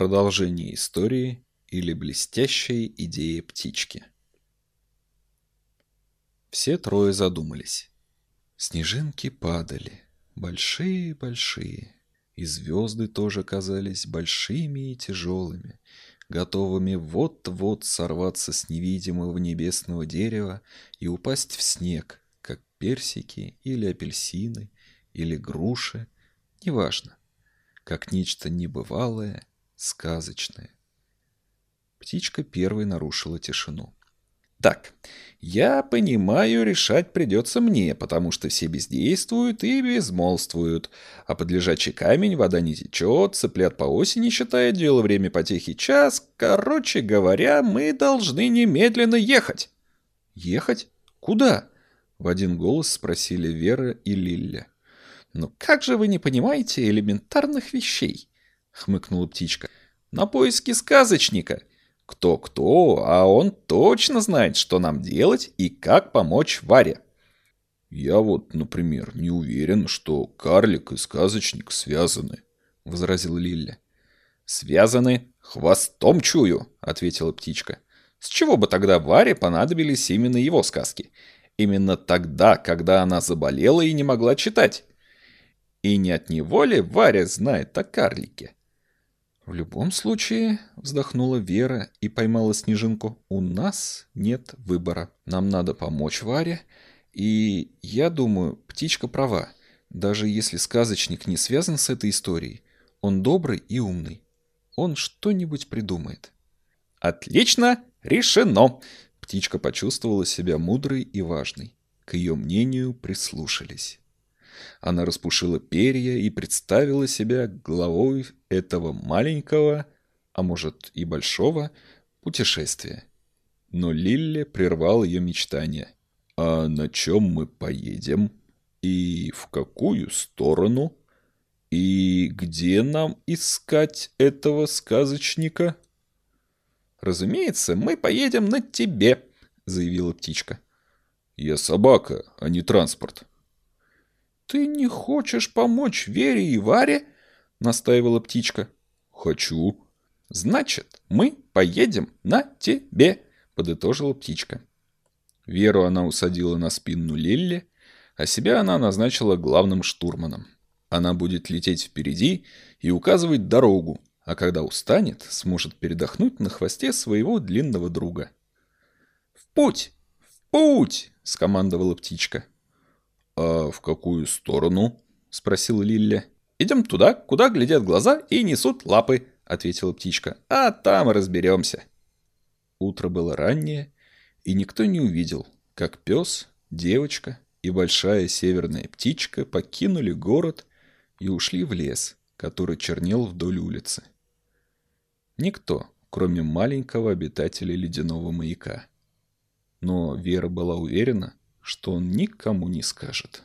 Продолжение истории или блестящая идея птички. Все трое задумались. Снежинки падали, большие-большие, и звезды тоже казались большими и тяжелыми, готовыми вот-вот сорваться с невидимого небесного дерева и упасть в снег, как персики или апельсины или груши, неважно, как нечто небывалое, сказочное. Птичка первой нарушила тишину. Так, я понимаю, решать придется мне, потому что все бездействуют и безмолвствуют. А под лежачий камень вода не течет, цыплят по осени считает, дело время потехи час. Короче говоря, мы должны немедленно ехать. Ехать? Куда? В один голос спросили Вера и Лилля. «Ну как же вы не понимаете элементарных вещей?» — хмыкнула птичка. «На поиски сказочника. Кто-кто, а он точно знает, что нам делать и как помочь Варе». «Я вот, например, не уверен, что карлик и сказочник связаны», — возразил Лилля. «Связаны? Хвостом чую», — ответила птичка. «С чего бы тогда Варе понадобились именно его сказки? Именно тогда, когда она заболела и не могла читать. И не от него ли Варя знает о карлике? В любом случае, вздохнула Вера и поймала снежинку, у нас нет выбора. Нам надо помочь Варе. И я думаю, птичка права. Даже если сказочник не связан с этой историей, он добрый и умный. Он что-нибудь придумает. Отлично, решено. Птичка почувствовала себя мудрой и важной. К ее мнению прислушались. Она распушила перья и представила себя главой этого маленького, а может и большого, путешествия. Но Лилле прервал ее мечтания. «А на чем мы поедем? И в какую сторону? И где нам искать этого сказочника?» «Разумеется, мы поедем на тебе», — заявила птичка. «Я собака, а не транспорт», «Ты не хочешь помочь Вере и Варе?» — настаивала птичка. «Хочу». «Значит, мы поедем на тебе», — подытожила птичка. Веру она усадила на спину Лилли, а себя она назначила главным штурманом. Она будет лететь впереди и указывать дорогу, а когда устанет, сможет передохнуть на хвосте своего длинного друга. «В путь! В путь!» — скомандовала птичка. «А в какую сторону?» — спросила Лилля. «Идем туда, куда глядят глаза и несут лапы», — ответила птичка. «А там разберемся». Утро было раннее, и никто не увидел, как пес, девочка и большая северная птичка покинули город и ушли в лес, который чернел вдоль улицы. Никто, кроме маленького обитателя ледяного маяка. Но Вера была уверена, что он никому не скажет.